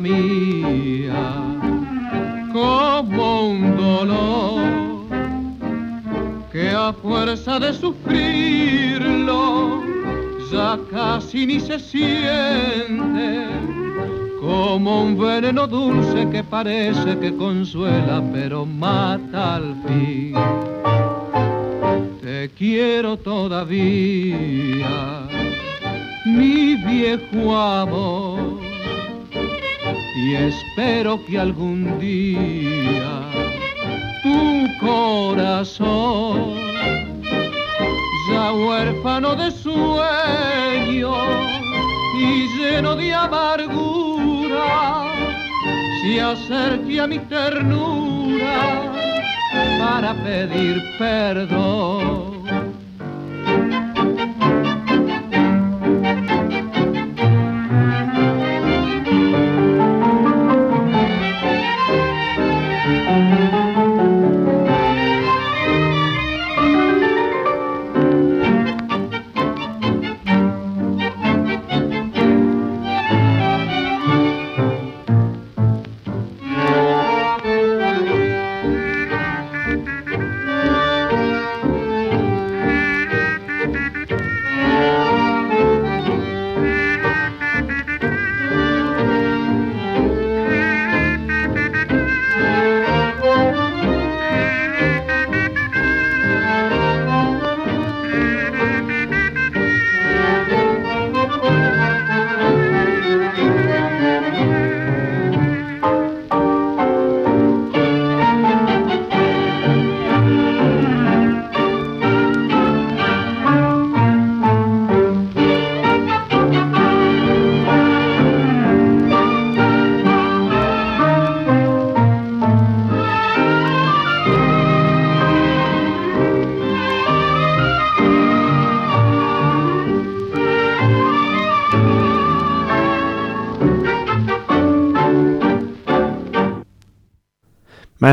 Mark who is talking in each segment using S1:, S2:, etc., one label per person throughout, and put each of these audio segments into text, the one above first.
S1: mía como un dolor que a fuerza de sufrirlo ya casi ni se siente como un veneno dulce que parece que consuela pero mata al fin. Te quiero todavía, mi viejo amor espero que algún día tu corazón, ya huérfano de sueño y lleno de amargura, se acerque a mi ternura para pedir perdón.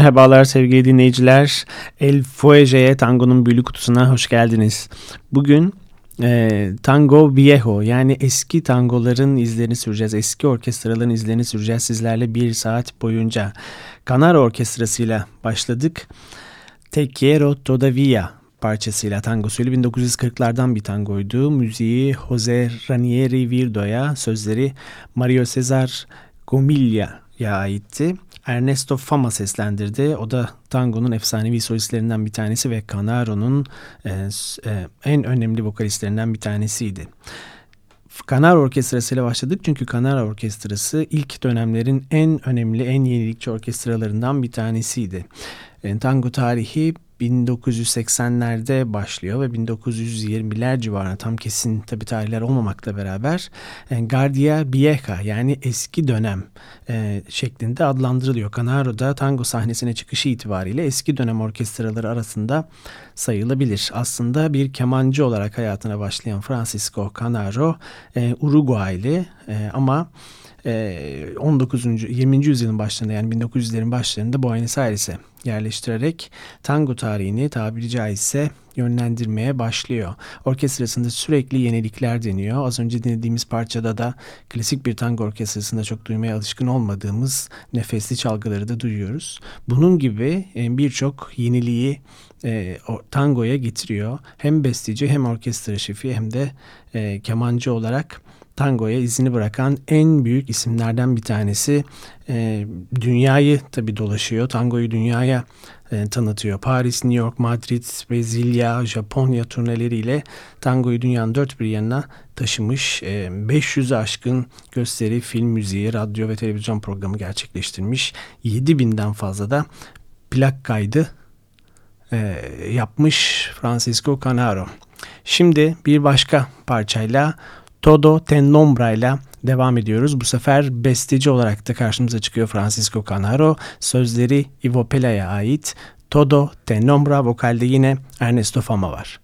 S2: Merhabalar sevgili dinleyiciler. El Fuege'ye tangonun büyülü kutusuna hoş geldiniz. Bugün e, Tango Viejo yani eski tangoların izlerini süreceğiz. Eski orkestraların izlerini süreceğiz sizlerle bir saat boyunca. Kanar Orkestrası'yla başladık. Te Quiero Todavía parçasıyla tangosuyla 1940'lardan bir tangoydu. Müziği Jose Ranieri Virdo'ya, sözleri Mario Cesar Gomilla'ya aitti. Ernesto Fama seslendirdi. O da tangonun efsanevi solistlerinden bir tanesi ve Canaro'nun e, e, en önemli vokalistlerinden bir tanesiydi. Kanaro Orkestrası ile başladık çünkü Kanaro Orkestrası ilk dönemlerin en önemli, en yenilikçi orkestralarından bir tanesiydi. E, tango tarihi 1980'lerde başlıyor ve 1920'ler civarında tam kesin tabi tarihler olmamakla beraber e, Guardia Vieja yani eski dönem e, şeklinde adlandırılıyor. Canaro'da tango sahnesine çıkışı itibariyle eski dönem orkestraları arasında sayılabilir. Aslında bir kemancı olarak hayatına başlayan Francisco Canaro e, Uruguaylı e, ama 19. 20. yüzyılın başlarında yani 1900'lerin başlarında Buenos Aires'e yerleştirerek tango tarihini tabiri caizse yönlendirmeye başlıyor. Orkestrasında sürekli yenilikler deniyor. Az önce dinlediğimiz parçada da klasik bir tango orkestrasında çok duymaya alışkın olmadığımız nefesli çalgıları da duyuyoruz. Bunun gibi e, birçok yeniliği e, tangoya getiriyor. Hem besteci hem orkestra şefi hem de e, kemancı olarak tangoya izini bırakan en büyük isimlerden bir tanesi. E, dünyayı tabii dolaşıyor. Tangoyu dünyaya e, tanıtıyor. Paris, New York, Madrid, Brezilya, Japonya turneleriyle tangoyu dünyanın dört bir yanına taşımış. E, 500'ü aşkın gösteri, film müziği, radyo ve televizyon programı gerçekleştirmiş. 7000'den fazla da plak kaydı e, yapmış Francisco Canaro. Şimdi bir başka parçayla Todo Ten Nombra ile devam ediyoruz. Bu sefer besteci olarak da karşımıza çıkıyor Francisco Canaro. Sözleri Ivo Pela'ya ait. Todo Ten Nombra vokalde yine Ernesto Fama var.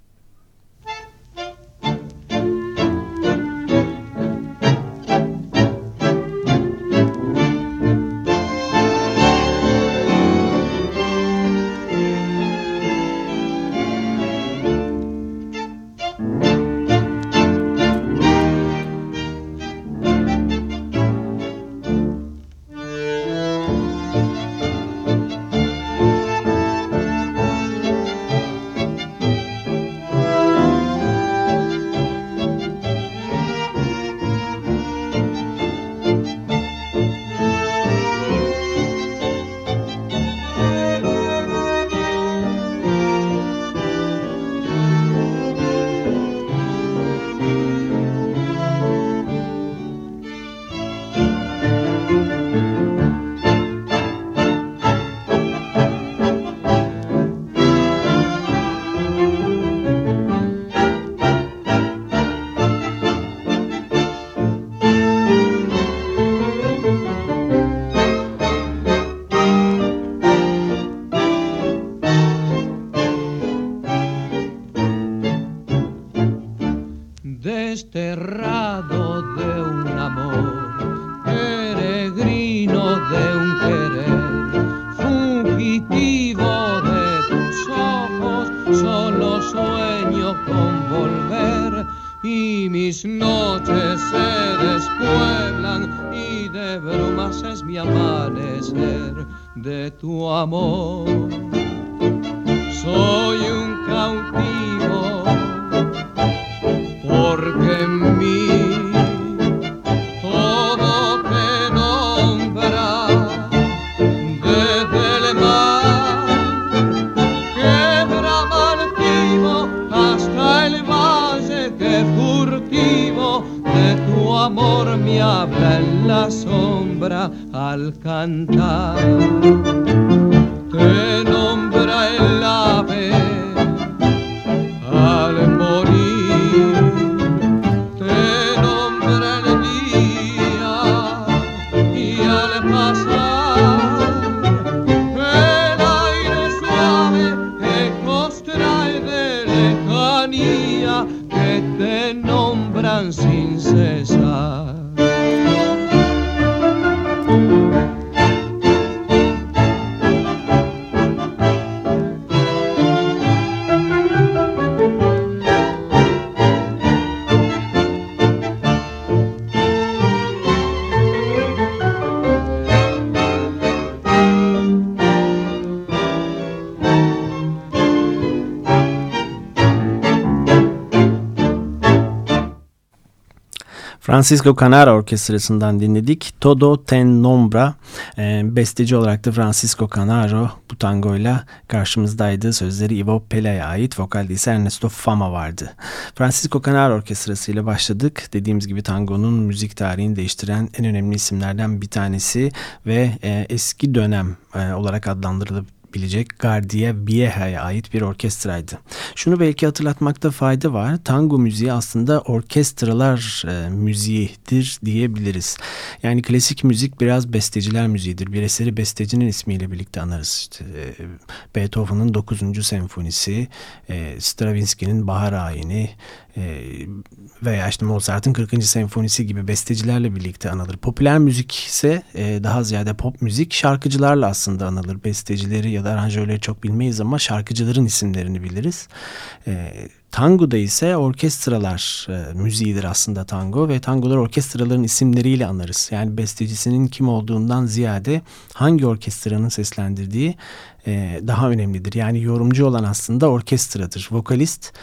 S2: Francisco Canara Orkestrası'ndan dinledik. Todo Ten Nombra e, besteci olarak da Francisco Canaro bu tangoyla karşımızdaydı. Sözleri Ivo Pela'ya ait, vokalde ise Ernesto Fama vardı. Francisco Canaro Orkestrası ile başladık. Dediğimiz gibi tangonun müzik tarihini değiştiren en önemli isimlerden bir tanesi ve e, eski dönem e, olarak adlandırılabilir bilecek Gardia Vieja'ya ait bir orkestraydı. Şunu belki hatırlatmakta fayda var. Tango müziği aslında orkestralar e, müziğidir diyebiliriz. Yani klasik müzik biraz besteciler müziğidir. Bir eseri bestecinin ismiyle birlikte anarız. İşte, e, Beethoven'ın 9. senfonisi, e, Stravinsky'nin Bahar Ayini, ee, veya işte Mozart'ın 40. senfonisi gibi bestecilerle birlikte anılır. Popüler müzik ise e, daha ziyade pop müzik şarkıcılarla aslında anılır. Bestecileri ya da aranjörleri çok bilmeyiz ama şarkıcıların isimlerini biliriz. E, tango'da ise orkestralar e, müziğidir aslında tango ve tangolar orkestraların isimleriyle anarız. Yani bestecisinin kim olduğundan ziyade hangi orkestranın seslendirdiği daha önemlidir. Yani yorumcu olan aslında orkestradır. Vokalist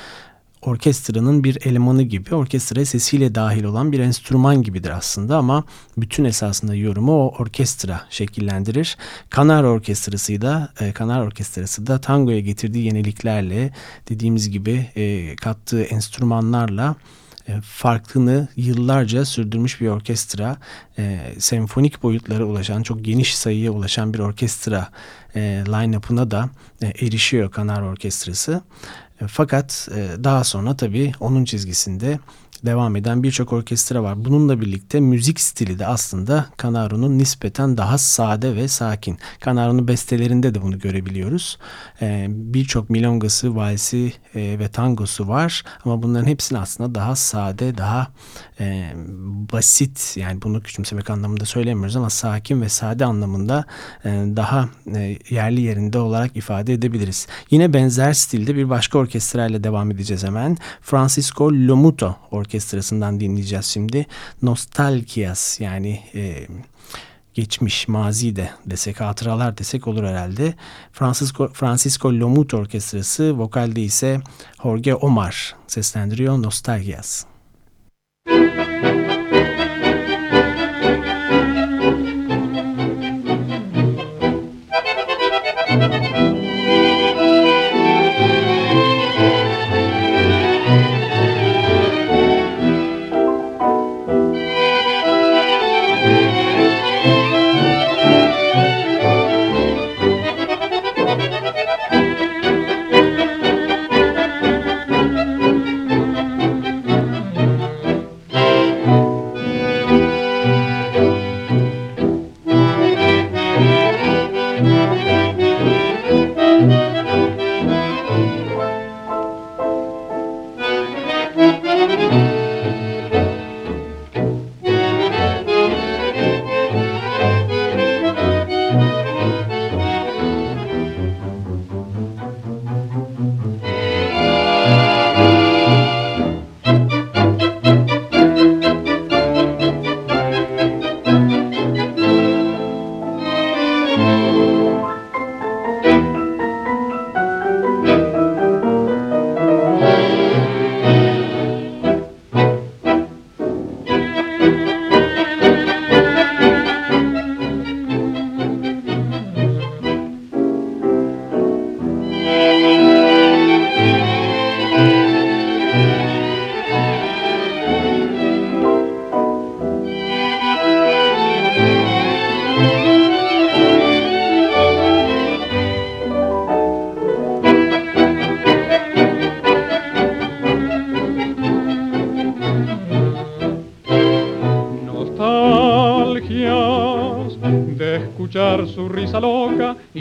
S2: orkestranın bir elemanı gibi orkestra sesiyle dahil olan bir enstrüman gibidir aslında ama bütün esasında yorumu o orkestra şekillendirir. Kanar Orkestrası da e, Kanar Orkestrası da tangoya getirdiği yeniliklerle dediğimiz gibi e, kattığı enstrümanlarla e, farkını yıllarca sürdürmüş bir orkestra, e, senfonik boyutlara ulaşan, çok geniş sayıya ulaşan bir orkestra e, line-up'ına da e, erişiyor Kanar Orkestrası. Fakat daha sonra tabii onun çizgisinde devam eden birçok orkestra var. Bununla birlikte müzik stili de aslında Canaro'nun nispeten daha sade ve sakin. Canaro'nun bestelerinde de bunu görebiliyoruz. Ee, birçok milongası, valsi e, ve tangosu var ama bunların hepsini aslında daha sade, daha e, basit yani bunu küçümsemek anlamında söylemiyoruz ama sakin ve sade anlamında e, daha e, yerli yerinde olarak ifade edebiliriz. Yine benzer stilde bir başka orkestrayla devam edeceğiz hemen. Francisco Lomuto Orkestrası'ndan dinleyeceğiz şimdi. Nostalgias yani e, geçmiş, mazi de desek, hatıralar desek olur herhalde. Francisco, Francisco Lomuto Orkestrası, vokalde ise Jorge Omar seslendiriyor Nostalgias.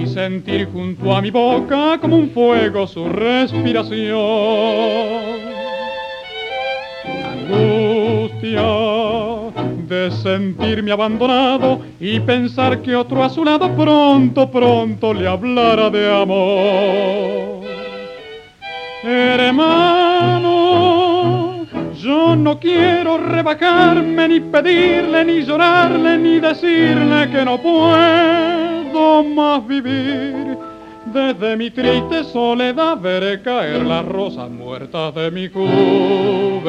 S3: Sentir junto a mi boca como un fuego su respiración. Angustia de sentirme abandonado y pensar que otro a su lado pronto, pronto le hablara de amor. Hermano, yo no quiero rebajarme ni pedirle, ni llorarle, ni decirle que no puedo más vivir. Desde mi triste soledad veré caer las rosas muertas de mi juventud.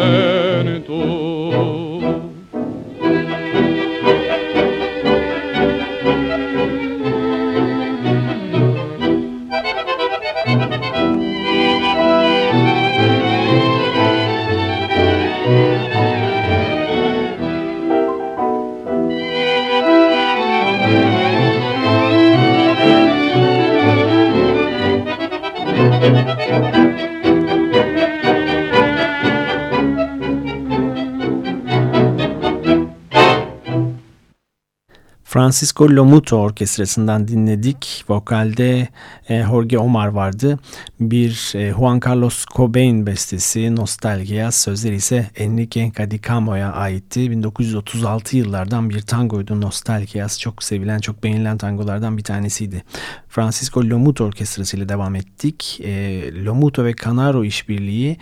S2: Francisco Lomuto Orkestrası'ndan dinledik. Vokalde e, Jorge Omar vardı. Bir e, Juan Carlos Cobain bestesi Nostalgia, sözleri ise Enrique Cadicamo'ya aitti. 1936 yıllardan bir tangoydu Nostalgias. Çok sevilen, çok beğenilen tangolardan bir tanesiydi. Francisco Lomuto Orkestrası ile devam ettik. E, Lomuto ve Canaro işbirliği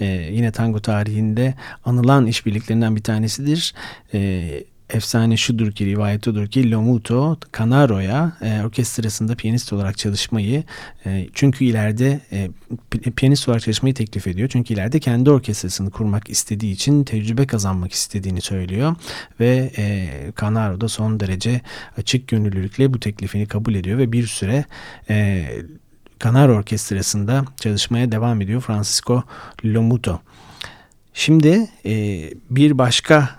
S2: e, yine tango tarihinde anılan işbirliklerinden bir tanesidir. E, efsane şudur ki rivayet odur ki Lomuto Canaro'ya e, orkestrasında piyanist olarak çalışmayı e, çünkü ileride e, piyanist olarak çalışmayı teklif ediyor. Çünkü ileride kendi orkestrasını kurmak istediği için tecrübe kazanmak istediğini söylüyor ve e, Canaro da son derece açık gönüllülükle bu teklifini kabul ediyor ve bir süre e, Canaro Orkestrası'nda çalışmaya devam ediyor Francisco Lomuto. Şimdi e, bir başka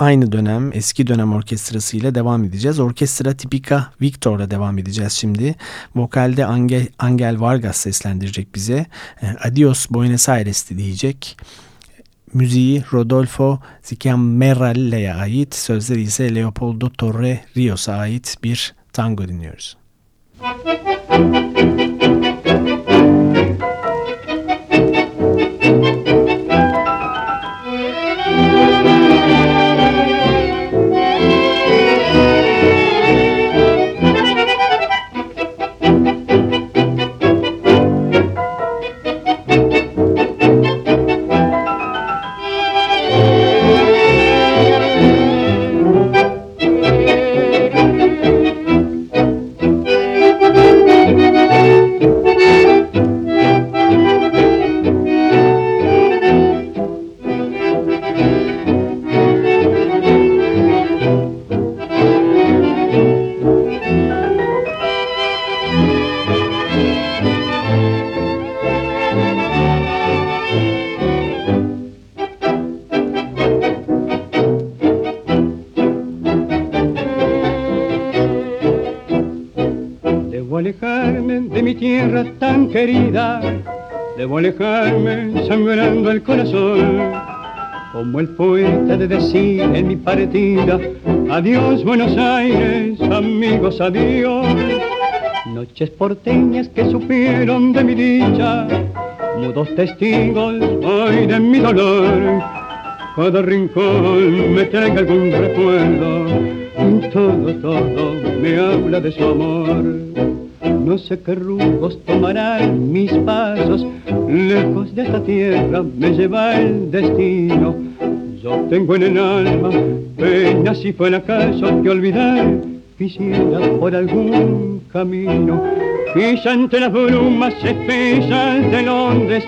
S2: aynı dönem eski dönem orkestrası ile devam edeceğiz. Orkestra Tipika Victor'la devam edeceğiz şimdi. Vokalde Angel, Angel Vargas seslendirecek bize. E, Adios Buenos Aires diyecek. Müziği Rodolfo Zicamerralle'ye ait, sözleri ise Leopoldo Torre Rios'a ait bir tango dinliyoruz. Müzik
S4: sangrando el corazón. Como el poeta de decir en mi partida, adiós Buenos Aires, amigos, adiós. Noches porteñas que supieron de mi dicha, mudos testigos hoy de mi dolor. Cada rincón me trae algún recuerdo, todo, todo me habla de su amor. No sé qué rumbos tomarán mis pasos, lejos de esta tierra me lleva el destino. Yo tengo en el alma penas y acaso que olvidar quisiera por algún camino. Quizá entre las brumas espesas de Londres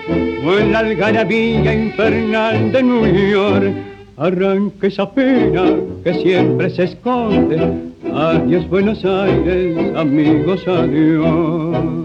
S4: o en la algarabía infernal de New York arranque esa pena que siempre se esconde Adiós Buenos Aires, amigos, adiós.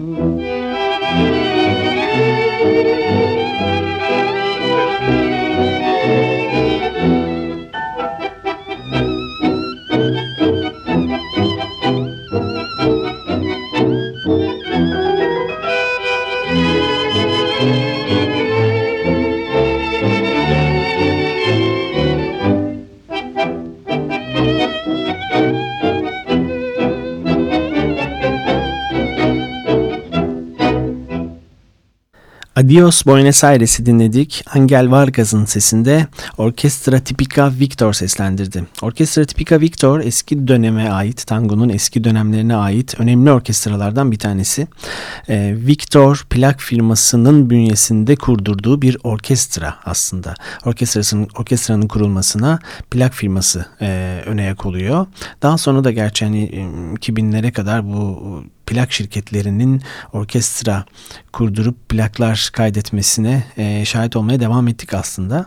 S2: Adios Buenos Aires'i dinledik. Angel Vargas'ın sesinde Orkestra Tipica Victor seslendirdi. Orkestra Tipica Victor eski döneme ait, tangonun eski dönemlerine ait önemli orkestralardan bir tanesi. Ee, Victor plak firmasının bünyesinde kurdurduğu bir orkestra aslında. Orkestrasının, orkestranın kurulmasına plak firması e, öne yak oluyor. Daha sonra da gerçi hani 2000'lere kadar bu plak şirketlerinin orkestra kurdurup plaklar kaydetmesine e, şahit olmaya devam ettik aslında.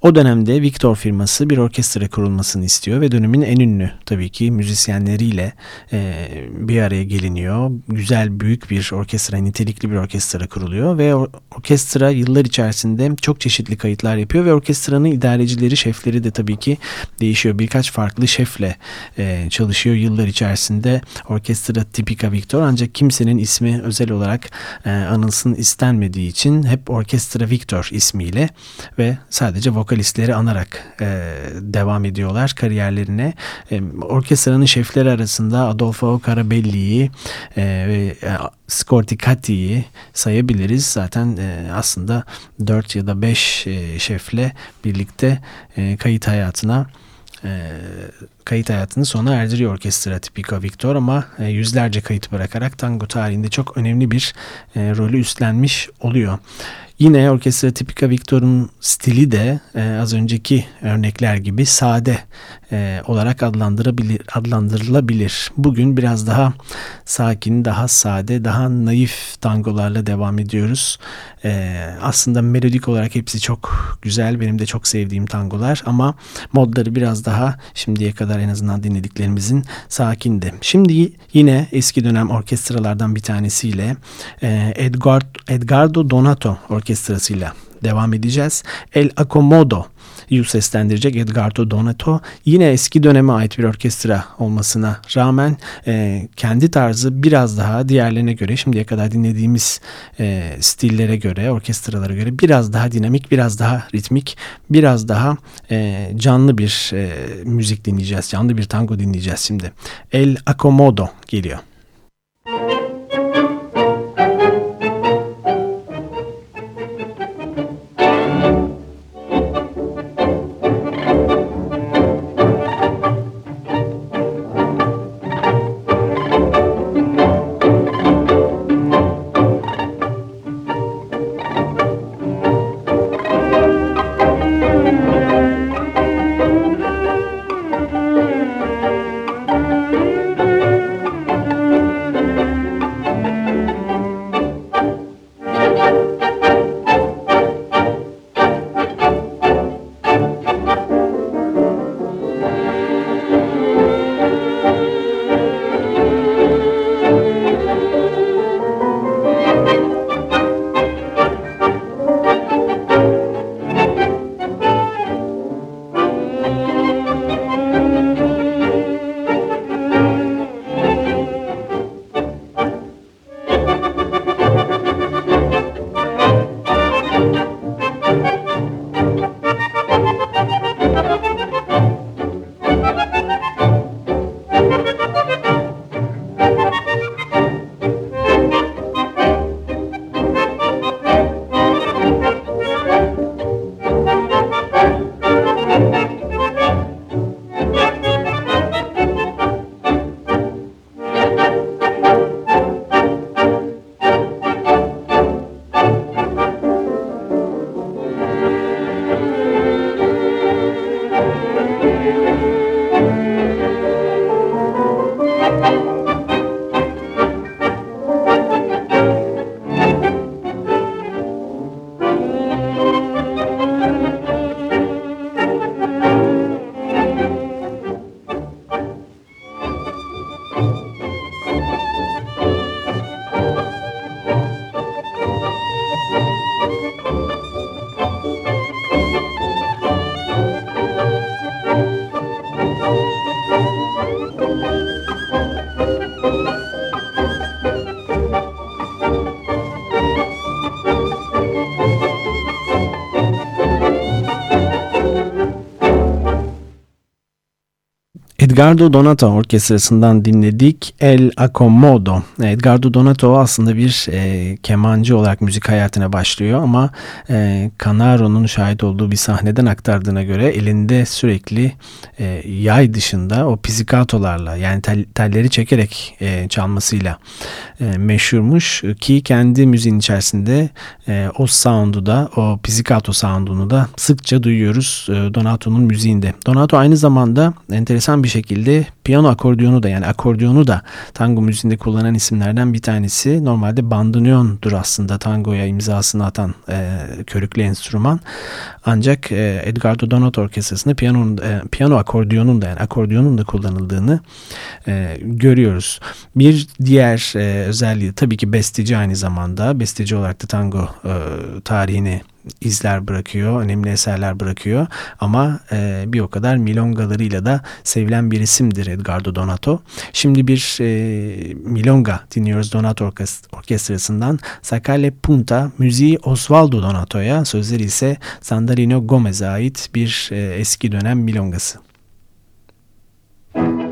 S2: O dönemde Victor firması bir orkestra kurulmasını istiyor ve dönemin en ünlü tabii ki müzisyenleriyle e, bir araya geliniyor. Güzel büyük bir orkestra, nitelikli bir orkestra kuruluyor ve or orkestra yıllar içerisinde çok çeşitli kayıtlar yapıyor ve orkestranın idarecileri, şefleri de tabii ki değişiyor. Birkaç farklı şefle e, çalışıyor yıllar içerisinde. Orkestra Tipika Victor ancak kimsenin ismi özel olarak e, anılsın istenmediği için hep Orkestra Victor ismiyle ve sadece vokalistleri anarak e, devam ediyorlar kariyerlerine. E, orkestranın şefleri arasında Adolfo Carabelli'yi e, ve e, Scorticati'yi sayabiliriz. Zaten e, aslında 4 ya da 5 e, şefle birlikte e, kayıt hayatına e, kayıt hayatını sona erdiriyor orkestra Tipika Victor ama e, yüzlerce kayıt bırakarak tango tarihinde çok önemli bir e, rolü üstlenmiş oluyor. Yine orkestra tipika Victor'un stili de e, az önceki örnekler gibi sade e, olarak adlandırabilir, adlandırılabilir. Bugün biraz daha sakin, daha sade, daha naif tangolarla devam ediyoruz. E, aslında melodik olarak hepsi çok güzel. Benim de çok sevdiğim tangolar ama modları biraz daha şimdiye kadar en azından dinlediklerimizin sakindi. Şimdi yine eski dönem orkestralardan bir tanesiyle e, Edgar, Edgardo Donato orkestrasıyla devam edeceğiz. El Acomodo seslendirecek Edgardo Donato yine eski döneme ait bir orkestra olmasına rağmen e, kendi tarzı biraz daha diğerlerine göre şimdiye kadar dinlediğimiz e, stillere göre orkestralara göre biraz daha dinamik biraz daha ritmik biraz daha e, canlı bir e, müzik dinleyeceğiz canlı bir tango dinleyeceğiz şimdi El Acomodo geliyor. Edgardo Donato Orkestrası'ndan dinledik El Acomodo. Edgardo Donato aslında bir e, kemancı olarak müzik hayatına başlıyor ama e, Canaro'nun şahit olduğu bir sahneden aktardığına göre elinde sürekli e, yay dışında o pizikatolarla yani tel, telleri çekerek e, çalmasıyla e, meşhurmuş ki kendi müziğin içerisinde e, o sound'u da o pizzicato sound'unu da sıkça duyuyoruz e, Donato'nun müziğinde. Donato aynı zamanda enteresan bir şekilde piyano akordiyonu da yani akordiyonu da tango müziğinde kullanan isimlerden bir tanesi. Normalde bandoneondur aslında tangoya imzasını atan e, körüklü enstrüman. Ancak e, Edgardo Donato Orkestrası'nda piyano, e, piyano akordiyonun da yani akordiyonun da kullanıldığını e, görüyoruz. Bir diğer e, özelliği tabii ki besteci aynı zamanda. Besteci olarak da tango e, tarihini izler bırakıyor, önemli eserler bırakıyor. Ama e, bir o kadar milongalarıyla da sevilen bir isimdir Edgardo Donato. Şimdi bir e, milonga dinliyoruz Donato Orkestrası'ndan. Sacale Punta, müziği Osvaldo Donato'ya, sözleri ise Sandarino Gomez'e ait bir e, eski dönem milongası.
S5: sé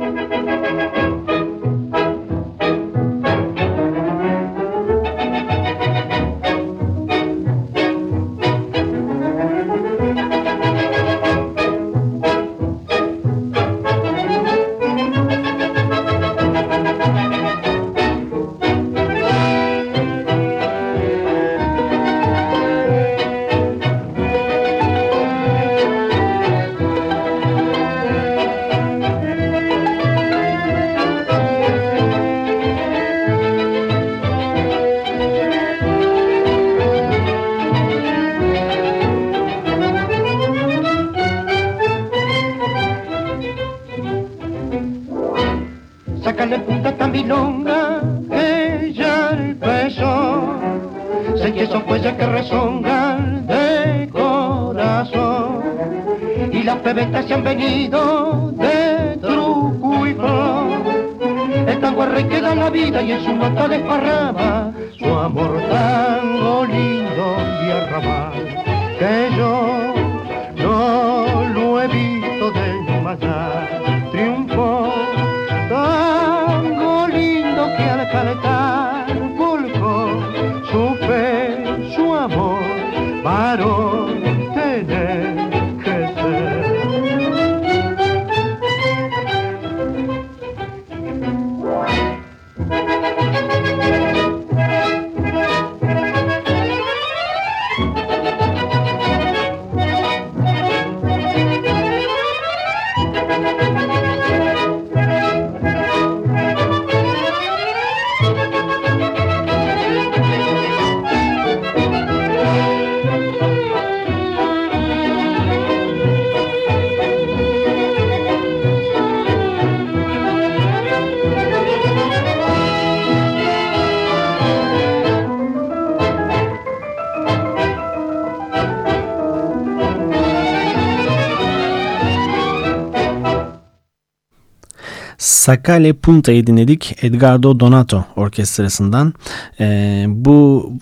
S2: Sakale Punta'yı dinledik Edgardo Donato orkestrasından. Ee, bu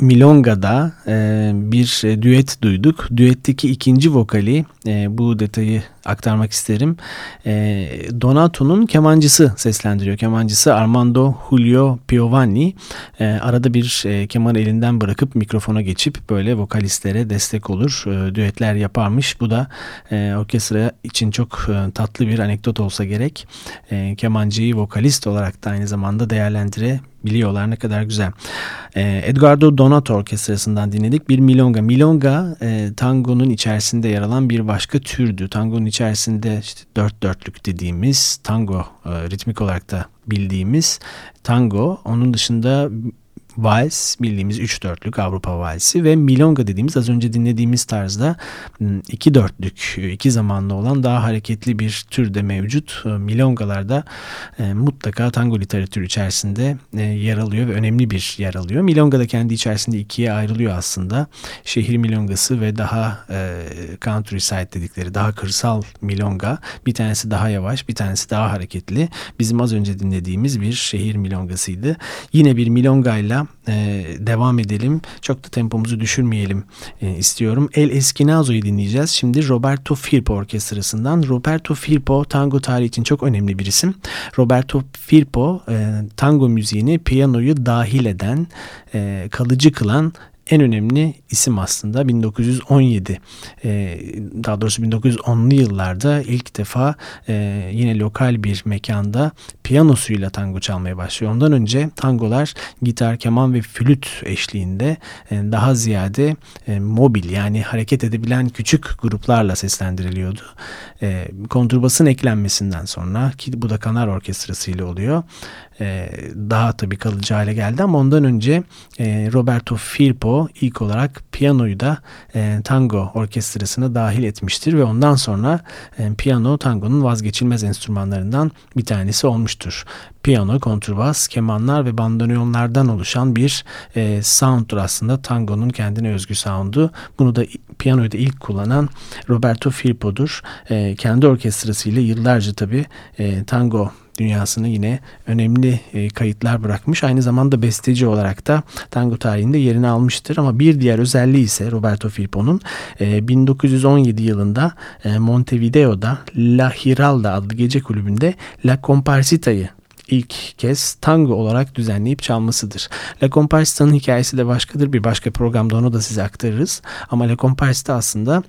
S2: Milonga'da e, bir e, düet duyduk. Düetteki ikinci vokali e, bu detayı aktarmak isterim. E, Donato'nun kemancısı seslendiriyor. Kemancısı Armando Julio Piovani. E, arada bir e, keman elinden bırakıp mikrofona geçip böyle vokalistlere destek olur. E, düetler yaparmış. Bu da e, orkestra için çok e, tatlı bir anekdot olsa gerek. E, kemancıyı vokalist olarak da aynı zamanda değerlendirebiliyorlar. Ne kadar güzel. E, Edgardo Donato orkestrasından dinledik. Bir milonga. Milonga e, tangonun içerisinde yer alan bir başka türdü. Tangonun içerisinde işte dört dörtlük dediğimiz tango e, ritmik olarak da bildiğimiz tango. Onun dışında vals bildiğimiz üç dörtlük Avrupa valsi ve milonga dediğimiz az önce dinlediğimiz tarzda iki dörtlük iki zamanlı olan daha hareketli bir tür de mevcut. Milongalarda e, mutlaka tango literatürü içerisinde e, yer alıyor ve önemli bir yer alıyor. Milonga da kendi içerisinde ikiye ayrılıyor aslında. Şehir milongası ve daha e, countryside dedikleri daha kırsal milonga. Bir tanesi daha yavaş bir tanesi daha hareketli. Bizim az önce dinlediğimiz bir şehir milongasıydı. Yine bir milongayla e, devam edelim. Çok da tempomuzu düşürmeyelim e, istiyorum. El Esquinazo'yu dinleyeceğiz. Şimdi Roberto Firpo orkestrasından. Roberto Firpo tango tarihi için çok önemli bir isim. Roberto Firpo e, tango müziğini piyanoyu dahil eden, e, kalıcı kılan en önemli isim aslında 1917 e, daha doğrusu 1910'lu yıllarda ilk defa e, yine lokal bir mekanda piyanosuyla tango çalmaya başlıyor. Ondan önce tangolar gitar, keman ve flüt eşliğinde e, daha ziyade mobil yani hareket edebilen küçük gruplarla seslendiriliyordu. Kontrbasın eklenmesinden sonra ki bu da Kanar Orkestrası ile oluyor daha tabii kalıcı hale geldi ama ondan önce Roberto Firpo ilk olarak piyanoyu da e, tango orkestrasına dahil etmiştir ve ondan sonra e, piyano tangonun vazgeçilmez enstrümanlarından bir tanesi olmuştur. Piyano, kontrbas, kemanlar ve bandoneonlardan oluşan bir e, sounddur aslında tangonun kendine özgü soundu. Bunu da piyanoyu da ilk kullanan Roberto Firpo'dur. E, kendi orkestrasıyla yıllarca tabii e, tango dünyasına yine önemli e, kayıtlar bırakmış. Aynı zamanda besteci olarak da tango tarihinde yerini almıştır. Ama bir diğer özelliği ise Roberto Firpo'nun e, 1917 yılında e, Montevideo'da La Hiralda adlı gece kulübünde La Comparsita'yı ilk kez tango olarak düzenleyip çalmasıdır. La Comparsita'nın hikayesi de başkadır. Bir başka programda onu da size aktarırız. Ama La Comparsita aslında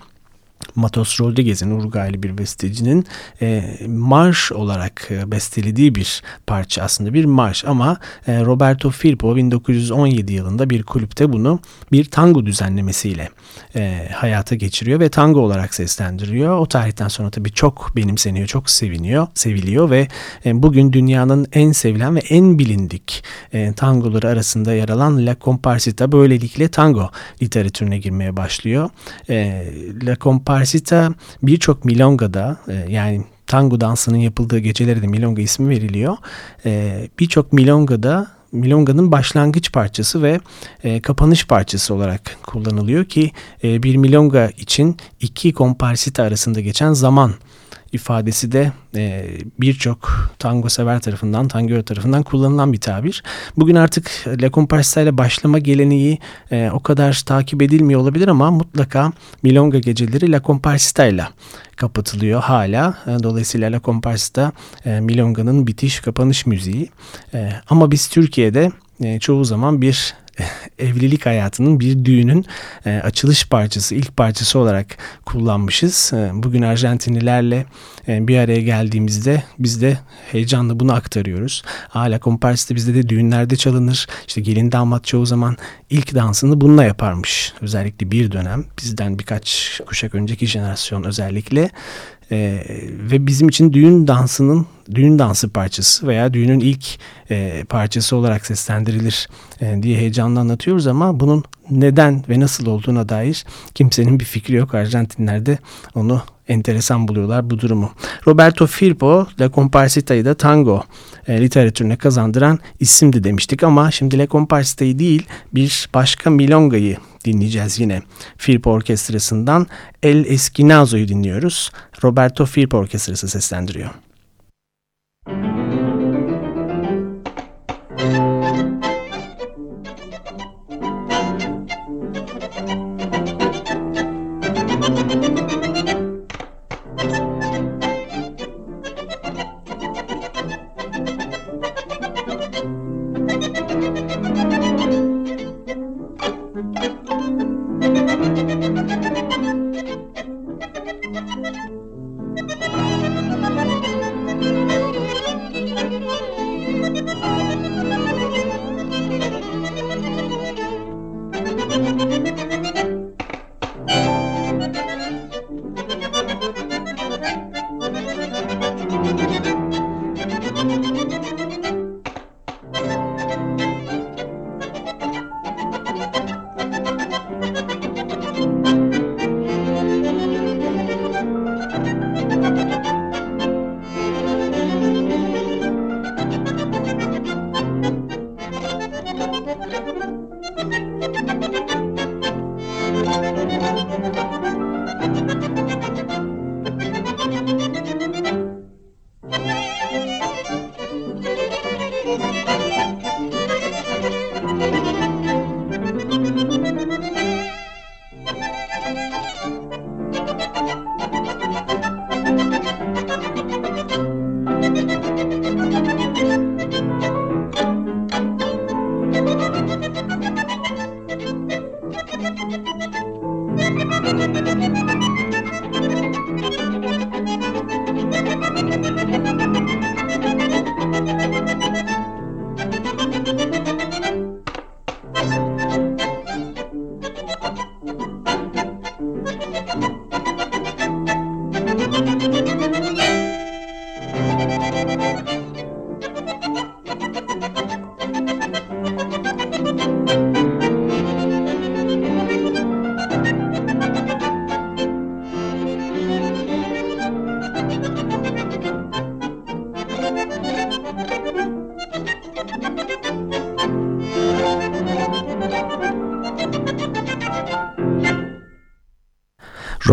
S2: Matos Rodriguez'in Uruguaylı bir bestecinin e, marş olarak e, bestelediği bir parça aslında bir marş ama e, Roberto Firpo 1917 yılında bir kulüpte bunu bir tango düzenlemesiyle e, hayata geçiriyor ve tango olarak seslendiriyor. O tarihten sonra tabii çok benimseniyor, çok seviniyor, seviliyor ve e, bugün dünyanın en sevilen ve en bilindik e, tangoları arasında yer alan La Comparsita böylelikle tango literatürüne girmeye başlıyor. E, La Comparsita Parsita birçok milongada e, yani tango dansının yapıldığı gecelere de milonga ismi veriliyor. E, birçok milongada milonga'nın başlangıç parçası ve e, kapanış parçası olarak kullanılıyor ki e, bir milonga için iki komparsita arasında geçen zaman ifadesi de e, birçok tango sever tarafından, tango tarafından kullanılan bir tabir. Bugün artık La Comparsita ile başlama geleneği e, o kadar takip edilmiyor olabilir ama mutlaka Milonga geceleri La Comparsita ile kapatılıyor hala. E, dolayısıyla La Comparsita e, Milonga'nın bitiş kapanış müziği. E, ama biz Türkiye'de e, çoğu zaman bir evlilik hayatının bir düğünün e, açılış parçası, ilk parçası olarak kullanmışız. E, bugün Arjantinlilerle e, bir araya geldiğimizde biz de heyecanla bunu aktarıyoruz. Hala Compars'ta bizde de düğünlerde çalınır. İşte gelin damat çoğu zaman ilk dansını bununla yaparmış. Özellikle bir dönem bizden birkaç kuşak önceki jenerasyon özellikle ee, ve bizim için düğün dansının düğün dansı parçası veya düğünün ilk e, parçası olarak seslendirilir e, diye heyecanla anlatıyoruz ama bunun neden ve nasıl olduğuna dair kimsenin bir fikri yok. Arjantinler onu enteresan buluyorlar bu durumu. Roberto Firpo La Comparsita'yı da tango e, literatürüne kazandıran isimdi demiştik ama şimdi La Comparsita'yı değil bir başka milongayı dinleyeceğiz yine. Firpo Orkestrası'ndan El Esquinazo'yu dinliyoruz. Roberto Firpo Orkestrası seslendiriyor.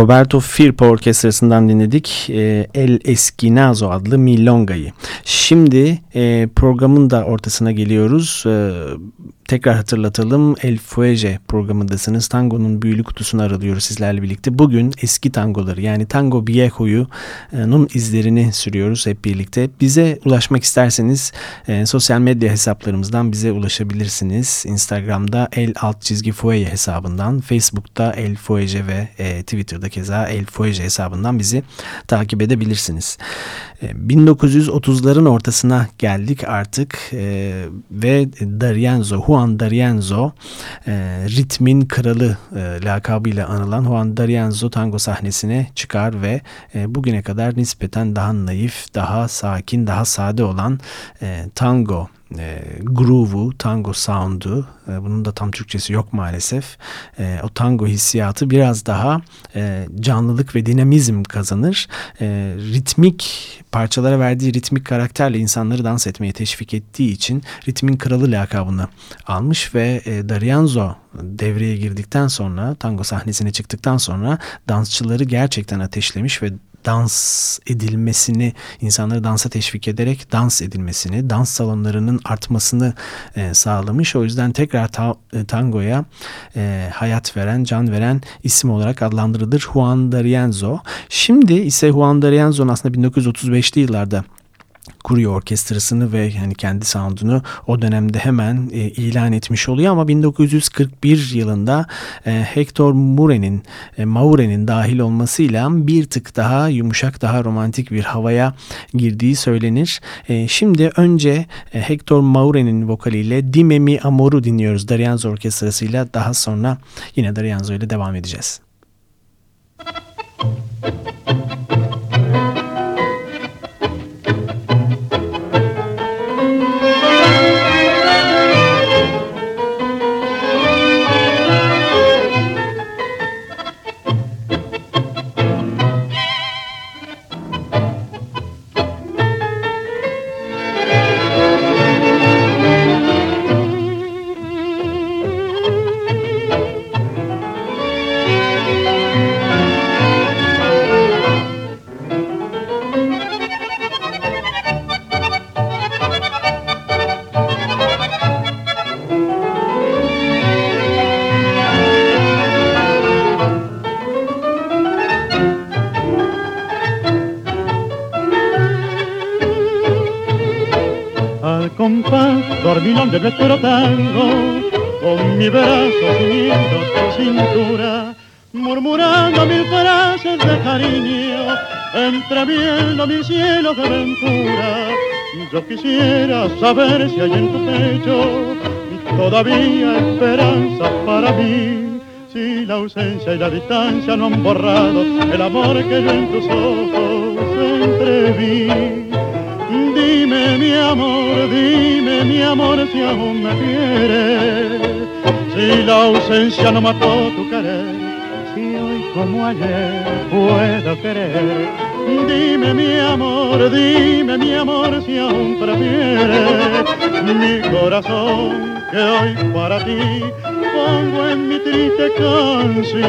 S2: Roberto Firpo Orkestrası'ndan dinledik e, El Esquinazo adlı Milonga'yı. Şimdi e, programın da ortasına geliyoruz. E, tekrar hatırlatalım. El Fuege programındasınız. Tango'nun büyülü kutusunu aralıyoruz sizlerle birlikte. Bugün eski tangoları yani Tango Viejo'nun izlerini sürüyoruz hep birlikte. Bize ulaşmak isterseniz e, sosyal medya hesaplarımızdan bize ulaşabilirsiniz. Instagram'da El Alt Çizgi Fuege hesabından, Facebook'ta El Fuege ve e, Twitter'da keza El Fuege hesabından bizi takip edebilirsiniz. 1930'ların e, ortasına geldik artık e, ve D'Arienzo, Juan D'Arienzo e, ritmin kralı lakabıyla anılan Juan D'Arienzo tango sahnesine çıkar ve bugüne kadar nispeten daha naif, daha sakin, daha sade olan tango e, groove'u, tango sound'u, e, bunun da tam Türkçesi yok maalesef. E, o tango hissiyatı biraz daha e, canlılık ve dinamizm kazanır. E, ritmik parçalara verdiği ritmik karakterle insanları dans etmeye teşvik ettiği için ritmin kralı lakabını almış ve e, Darienzo devreye girdikten sonra tango sahnesine çıktıktan sonra dansçıları gerçekten ateşlemiş ve dans edilmesini, insanları dansa teşvik ederek dans edilmesini, dans salonlarının artmasını e, sağlamış. O yüzden tekrar ta, e, tangoya e, hayat veren, can veren isim olarak adlandırılır Juan D'Arienzo. Şimdi ise Juan D'Arienzo'nun aslında 1935'li yıllarda kuruyor orkestrasını ve yani kendi sound'unu o dönemde hemen e, ilan etmiş oluyor ama 1941 yılında e, Hector Maure'nin e, Maure'nin dahil olmasıyla bir tık daha yumuşak daha romantik bir havaya girdiği söylenir. E, şimdi önce e, Hector Maure'nin vokaliyle Dime mi Amor'u dinliyoruz Darienzo orkestrasıyla daha sonra yine Darienzo ile devam edeceğiz.
S6: De nuestro tango, con mi brazo uniendo tu cintura, murmurando mil frases de cariño, entreviendo mis cielos de aventura. Yo quisiera saber si hay en tu pecho todavía esperanza para mí. Si la ausencia y la distancia no han borrado el amor que yo en tus ojos entreví. Mi amor, dime mi amor si aún me quieres. Si la ausencia no mató tu querer, si hoy como ayer puedo querer. Dime mi amor, dime mi amor si aún prefieres. Mi corazón que hoy para ti pongo en mi triste canción.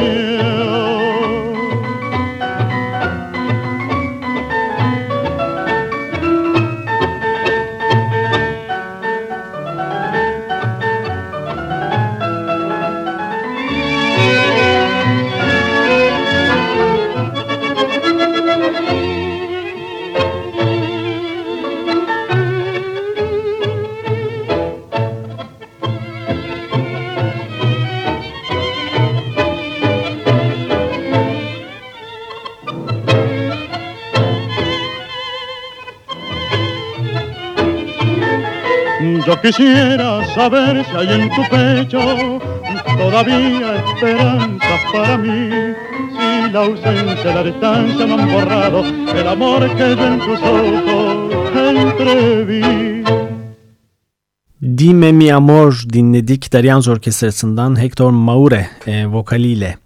S6: Quisiera saber si hay en tu pecho todavía esperanza para mí. Si la ausencia, la distancia no han borrado el amor que yo en tus ojos entreví.
S2: Dime mi amor dinledik Darians Orkestrası'ndan Hector Maure e, vokaliyle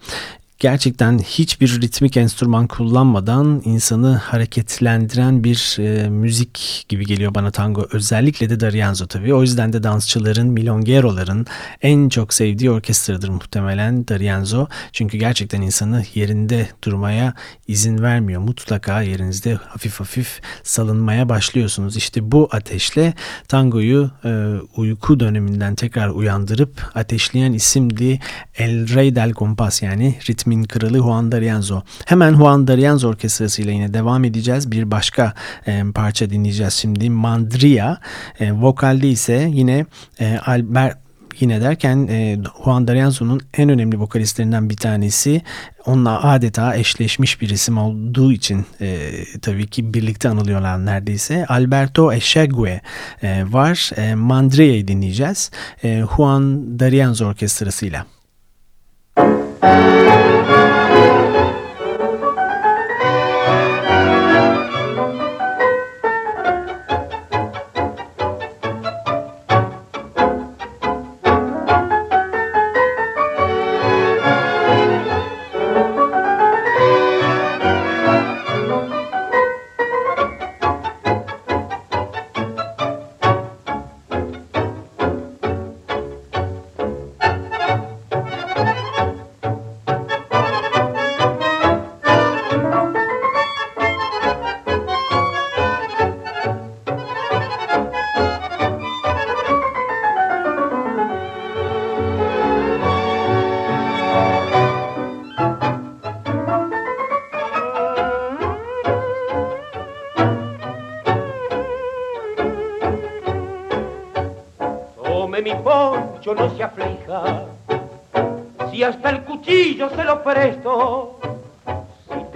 S2: gerçekten hiçbir ritmik enstrüman kullanmadan insanı hareketlendiren bir e, müzik gibi geliyor bana tango. Özellikle de Darienzo tabii. O yüzden de dansçıların, milongeroların en çok sevdiği orkestradır muhtemelen Darienzo. Çünkü gerçekten insanı yerinde durmaya izin vermiyor. Mutlaka yerinizde hafif hafif salınmaya başlıyorsunuz. İşte bu ateşle tangoyu e, uyku döneminden tekrar uyandırıp ateşleyen isimdi El Rey del Compas yani ritmi ritmin kralı Juan D'Arienzo. Hemen Juan D'Arienzo orkestrası ile yine devam edeceğiz. Bir başka e, parça dinleyeceğiz şimdi. Mandria. E, vokalde ise yine e, Albert yine derken e, Juan D'Arienzo'nun en önemli vokalistlerinden bir tanesi onunla adeta eşleşmiş bir isim olduğu için e, tabii ki birlikte anılıyorlar neredeyse. Alberto Echegue e, var. E, Mandria'yı dinleyeceğiz. E, Juan D'Arienzo orkestrasıyla. Müzik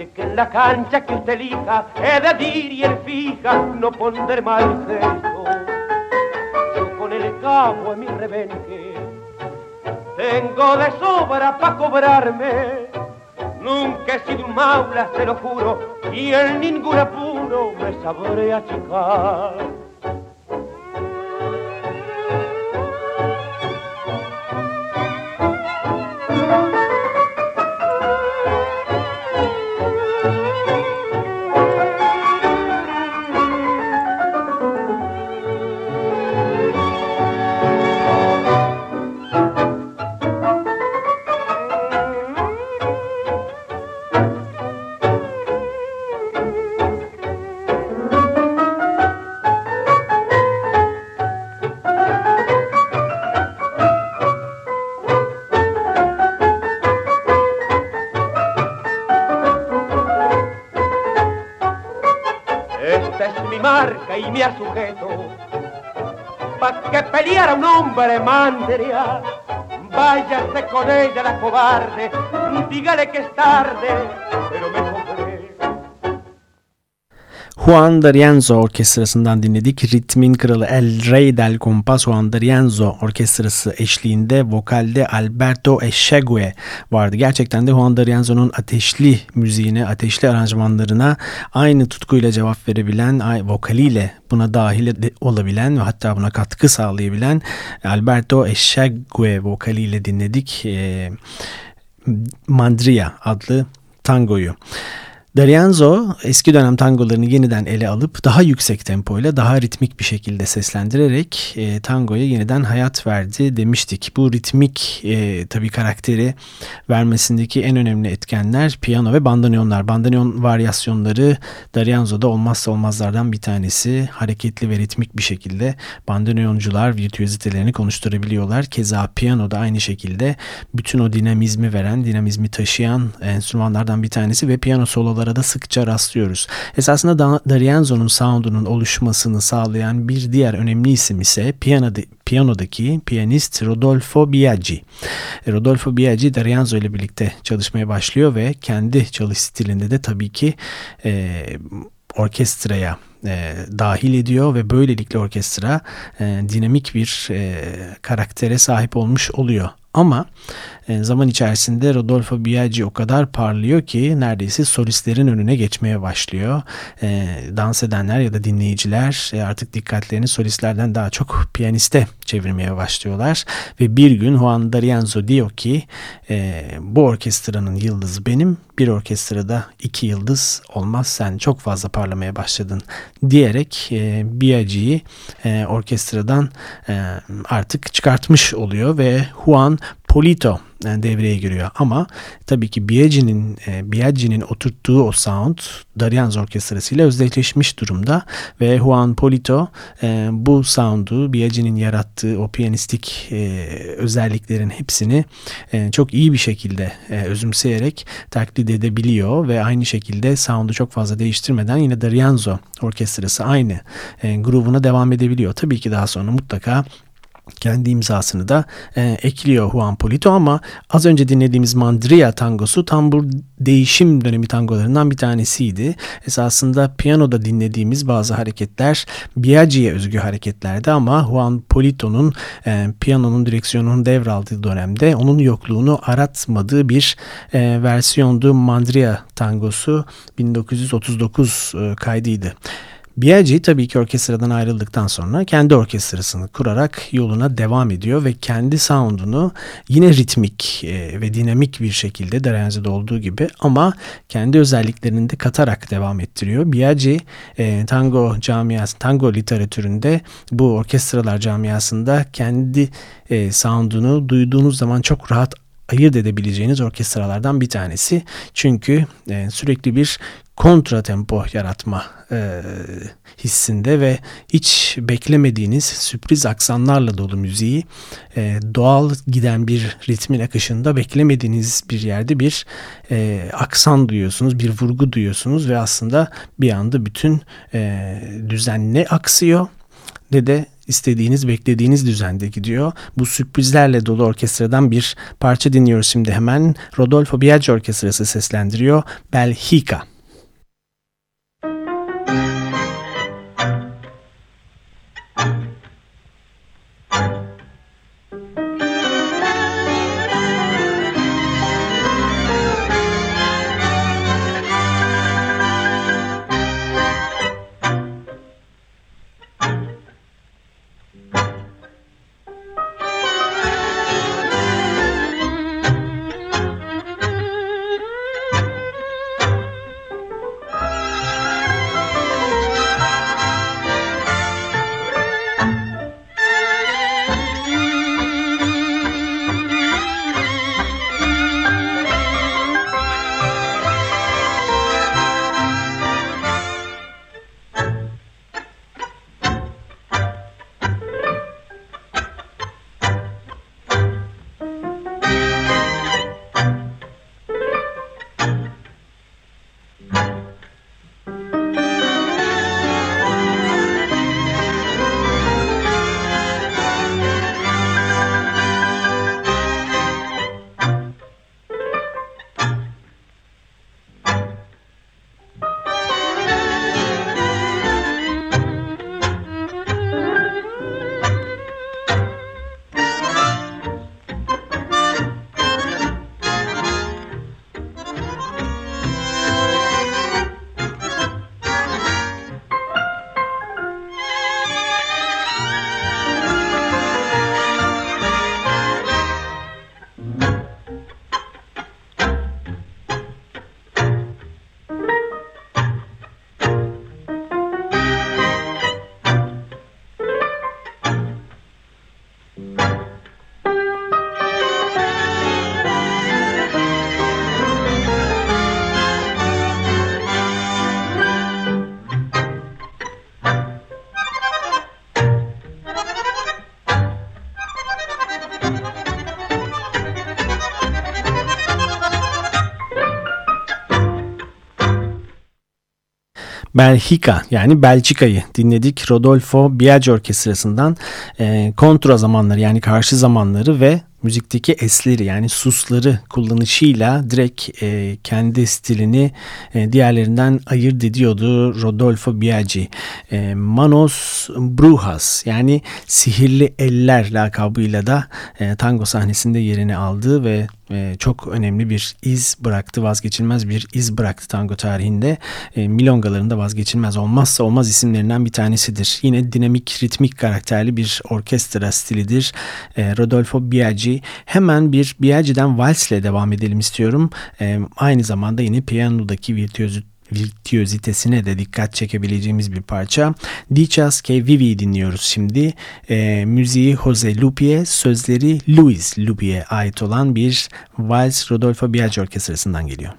S5: que en la cancha que usted elija, he de dir y el fija, no pondré mal gesto. Yo con el cabo en mi rebenque, tengo de sobra para cobrarme, nunca he sido un maula, se lo juro, y en ningún apuro me sabré achicar. Peleara un hombre mandria. Váyase con ella la cobarde, dígale que es tarde,
S2: Juan D'Arienzo Orkestrası'ndan dinledik. Ritmin kralı El Rey del Compas Juan D'Arienzo Orkestrası eşliğinde vokalde Alberto Echegue vardı. Gerçekten de Juan D'Arienzo'nun ateşli müziğine, ateşli aranjmanlarına aynı tutkuyla cevap verebilen, vokaliyle buna dahil olabilen ve hatta buna katkı sağlayabilen Alberto Echegue vokaliyle dinledik. Mandria adlı tangoyu. D'Arienzo eski dönem tangolarını yeniden ele alıp daha yüksek tempoyla daha ritmik bir şekilde seslendirerek e, tangoya yeniden hayat verdi demiştik. Bu ritmik e, tabii karakteri vermesindeki en önemli etkenler piyano ve bandoneonlar. Bandoneon varyasyonları D'Arienzo'da olmazsa olmazlardan bir tanesi. Hareketli ve ritmik bir şekilde bandoneoncular virtüözitelerini konuşturabiliyorlar. Keza piyano da aynı şekilde bütün o dinamizmi veren, dinamizmi taşıyan enstrümanlardan bir tanesi ve piyano soloları arada sıkça rastlıyoruz. Esasında D'Arienzo'nun sound'unun oluşmasını sağlayan bir diğer önemli isim ise piyanoda, piyanodaki piyanist Rodolfo Biaggi. E, Rodolfo Biaggi D'Arienzo ile birlikte çalışmaya başlıyor ve kendi çalış stilinde de tabii ki e, orkestraya e, dahil ediyor ve böylelikle orkestra e, dinamik bir e, karaktere sahip olmuş oluyor. Ama e, zaman içerisinde Rodolfo Biaggi o kadar parlıyor ki neredeyse solistlerin önüne geçmeye başlıyor. E, dans edenler ya da dinleyiciler e, artık dikkatlerini solistlerden daha çok piyaniste çevirmeye başlıyorlar. Ve bir gün Juan D'Arienzo diyor ki bu orkestranın yıldızı benim bir orkestrada iki yıldız olmaz sen çok fazla parlamaya başladın diyerek Biaggi'yi orkestradan artık çıkartmış oluyor ve Juan Polito e, devreye giriyor. Ama tabii ki Biaggi'nin e, Biaggi'nin oturttuğu o sound Darienzo Orkestrası ile özdeşleşmiş durumda ve Juan Polito e, bu sound'u Biaggi'nin yarattığı o piyanistik özelliklerin hepsini çok iyi bir şekilde özümseyerek taklit edebiliyor ve aynı şekilde sound'u çok fazla değiştirmeden yine Darienzo Orkestrası aynı groove'una devam edebiliyor. Tabii ki daha sonra mutlaka kendi imzasını da e, ekliyor Juan Polito ama az önce dinlediğimiz Mandria tangosu tam bu değişim dönemi tangolarından bir tanesiydi. Esasında piyanoda dinlediğimiz bazı hareketler Biaggi'ye özgü hareketlerdi ama Juan Polito'nun e, piyanonun direksiyonunu devraldığı dönemde onun yokluğunu aratmadığı bir e, versiyondu Mandria tangosu 1939 e, kaydıydı. Biaggi tabii ki orkestradan ayrıldıktan sonra kendi orkestrasını kurarak yoluna devam ediyor ve kendi sound'unu yine ritmik e, ve dinamik bir şekilde Derenze'de olduğu gibi ama kendi özelliklerini de katarak devam ettiriyor. Biaggi e, tango camiası, tango literatüründe bu orkestralar camiasında kendi e, sound'unu duyduğunuz zaman çok rahat ayırt edebileceğiniz orkestralardan bir tanesi. Çünkü e, sürekli bir kontra tempo yaratma e, hissinde ve hiç beklemediğiniz sürpriz aksanlarla dolu müziği e, doğal giden bir ritmin akışında beklemediğiniz bir yerde bir e, aksan duyuyorsunuz, bir vurgu duyuyorsunuz ve aslında bir anda bütün e, düzen ne aksıyor ne de istediğiniz, beklediğiniz düzende gidiyor. Bu sürprizlerle dolu orkestradan bir parça dinliyoruz şimdi hemen. Rodolfo Biaggi Orkestrası seslendiriyor. Belhika. Belhika yani Belçika'yı dinledik. Rodolfo Biaggi Orkestrası'ndan e, kontra zamanları yani karşı zamanları ve müzikteki esleri yani susları kullanışıyla direkt e, kendi stilini e, diğerlerinden ayırt ediyordu Rodolfo Biaggi. E, Manos Brujas yani sihirli eller lakabıyla da e, tango sahnesinde yerini aldı ve e, çok önemli bir iz bıraktı, vazgeçilmez bir iz bıraktı tango tarihinde. E, milongaların vazgeçilmez olmazsa olmaz isimlerinden bir tanesidir. Yine dinamik, ritmik karakterli bir orkestra stilidir. E, Rodolfo Biaggi. Hemen bir Biaggi'den valsle devam edelim istiyorum. E, aynı zamanda yine piyanodaki virtüözü virtüözitesine de dikkat çekebileceğimiz bir parça. Dichas que Vivi dinliyoruz şimdi. E, müziği Jose Lupie, sözleri Luis Lupie'ye ait olan bir Vals Rodolfo Biaggi Orkestrası'ndan geliyor.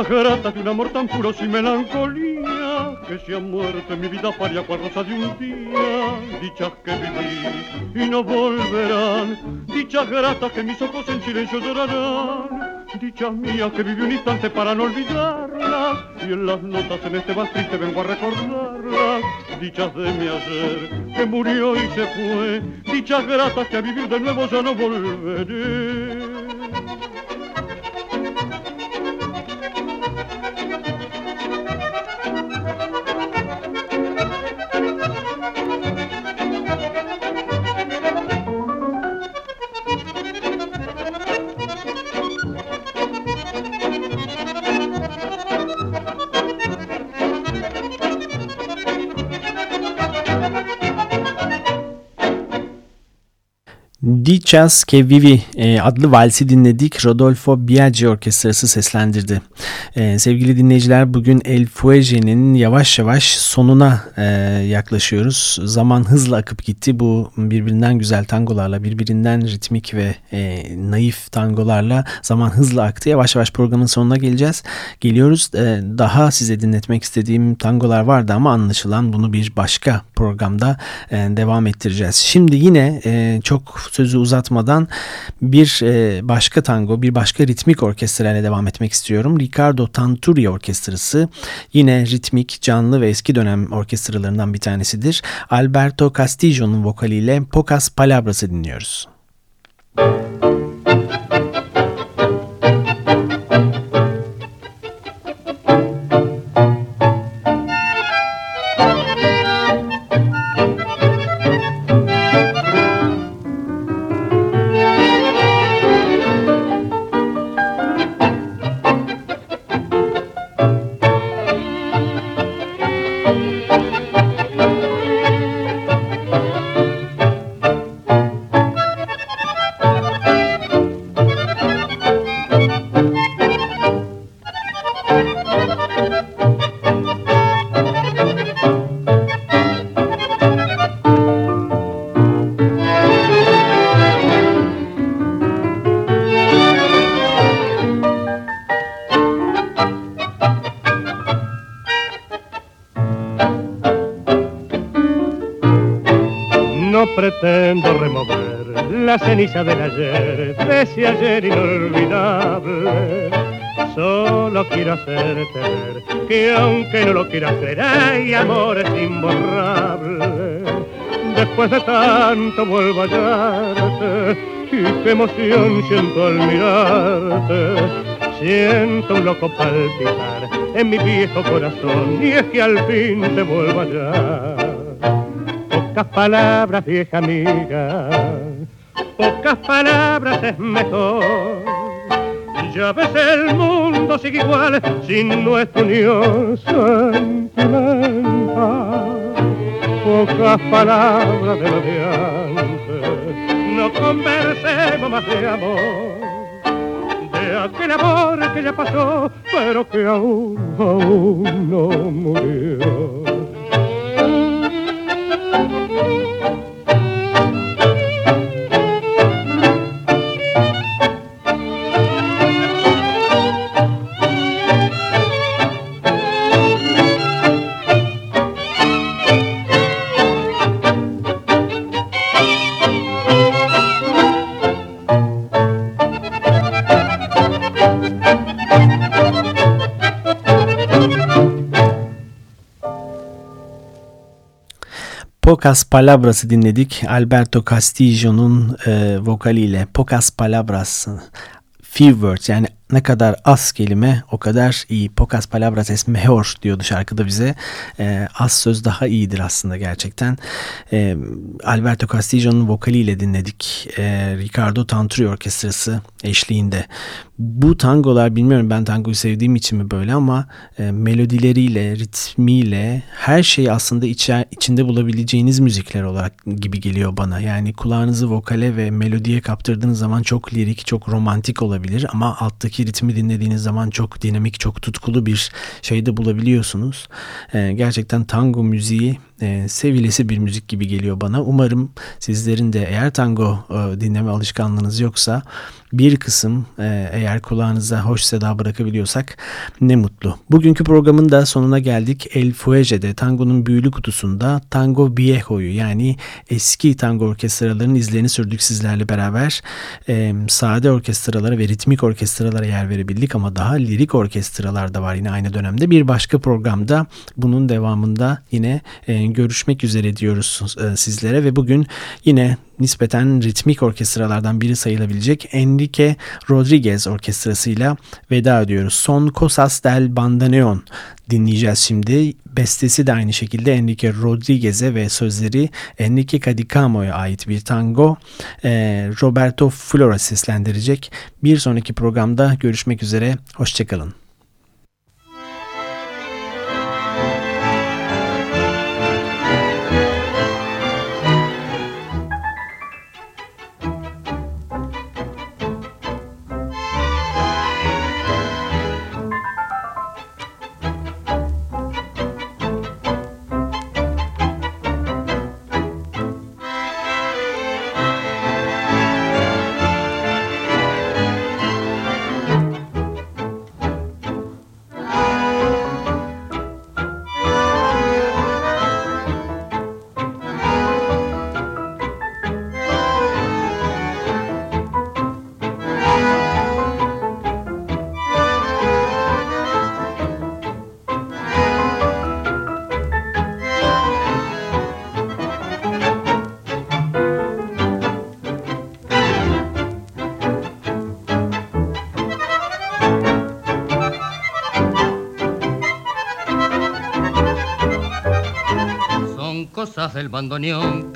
S6: Dicha grata de un amor tan puro sin melancolía que se ha muerto en mi vida paria cual rosa de un día. Dichas que viví y no volverán, dichas gratas que mis ojos en silencio llorarán
S7: dicha mía que viví un instante para no olvidarlas y en las notas en este más triste vengo a recordarlas dichas de mi ayer que murió y se fue dichas gratas que a vivir de nuevo ya no volveré
S2: Dichas che Vivi e, adlı valsi dinledik. Rodolfo Biaggi Orkestrası seslendirdi. E, sevgili dinleyiciler bugün El Fuege'nin yavaş yavaş sonuna e, yaklaşıyoruz. Zaman hızla akıp gitti. Bu birbirinden güzel tangolarla, birbirinden ritmik ve e, naif tangolarla zaman hızla aktı. Yavaş yavaş programın sonuna geleceğiz. Geliyoruz. Daha size dinletmek istediğim tangolar vardı ama anlaşılan bunu bir başka programda devam ettireceğiz. Şimdi yine çok sözü uzatmadan bir e, başka tango, bir başka ritmik orkestrayla devam etmek istiyorum. Ricardo Tanturi Orkestrası yine ritmik, canlı ve eski dönem orkestralarından bir tanesidir. Alberto Castillo'nun vokaliyle Pocas Palabras'ı dinliyoruz. Müzik
S7: ceniza del ayer, de ese ayer inolvidable. Solo quiero hacerte que aunque no lo quieras creer, hay amores imborrables. Después de tanto vuelvo a hallarte y qué emoción siento al mirarte. Siento un loco palpitar en mi viejo corazón y es que al fin te vuelvo a hallar pocas palabras, vieja amiga, pocas palabras es mejor. Ya ves el mundo sigue igual sin nuestra unión sentimental. Pocas palabras de lo de antes, no conversemos más de amor. De aquel amor que ya pasó, pero que aún, aún no murió.
S2: Pocas Palabras'ı dinledik. Alberto Castillo'nun e, vokaliyle Pocas Palabras few words yani ne kadar az kelime o kadar iyi. Pocas palabras es mejor diyordu şarkıda bize. E, az söz daha iyidir aslında gerçekten. E, Alberto Castillo'nun vokaliyle dinledik. E, Ricardo Tanturi Orkestrası eşliğinde. Bu tangolar bilmiyorum ben tangoyu sevdiğim için mi böyle ama e, melodileriyle, ritmiyle her şeyi aslında içer, içinde bulabileceğiniz müzikler olarak gibi geliyor bana. Yani kulağınızı vokale ve melodiye kaptırdığınız zaman çok lirik, çok romantik olabilir ama alttaki ki ritmi dinlediğiniz zaman çok dinamik, çok tutkulu bir şey de bulabiliyorsunuz. E, gerçekten tango müziği e, sevilesi bir müzik gibi geliyor bana. Umarım sizlerin de eğer tango e, dinleme alışkanlığınız yoksa bir kısım e, eğer kulağınıza hoş seda bırakabiliyorsak ne mutlu. Bugünkü programın da sonuna geldik. El Fuege'de tangonun büyülü kutusunda Tango Viejo'yu yani eski tango orkestralarının izlerini sürdük sizlerle beraber. E, sade orkestralara ve ritmik orkestralara yer verebildik ama daha lirik orkestralar da var yine aynı dönemde. Bir başka programda bunun devamında yine e, görüşmek üzere diyoruz e, sizlere ve bugün yine nispeten ritmik orkestralardan biri sayılabilecek Enrique Rodriguez orkestrasıyla veda ediyoruz. Son Cosas del Bandoneon dinleyeceğiz şimdi. Bestesi de aynı şekilde Enrique Rodriguez'e ve sözleri Enrique Cadicamo'ya ait bir tango. Roberto Flores seslendirecek. Bir sonraki programda görüşmek üzere. Hoşçakalın.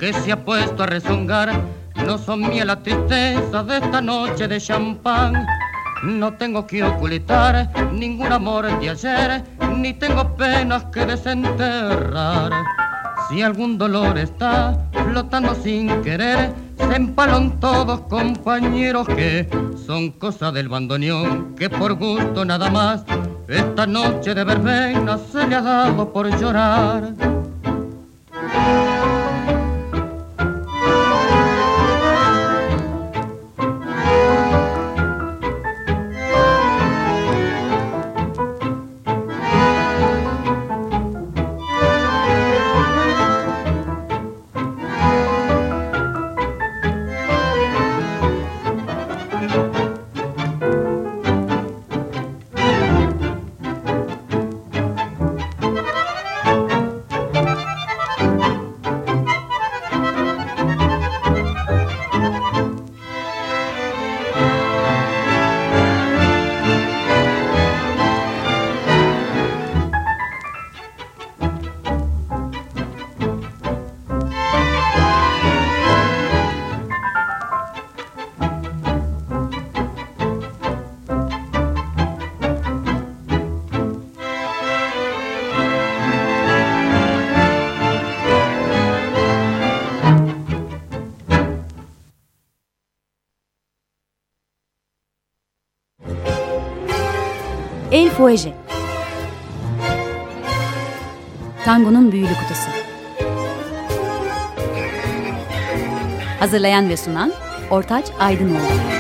S8: Que se ha puesto a rezongar no son mía la tristeza de esta noche de champán. No tengo que ocultar ningún amor de ayer, ni tengo penas que desenterrar. Si algún dolor está flotando sin querer, se empalon todos compañeros que son cosas del bandoneón, que por gusto nada más, esta noche de verbena se le ha dado por llorar.
S9: Fuege Tango'nun büyülü kutusu Hazırlayan ve sunan Ortaç Aydınoğlu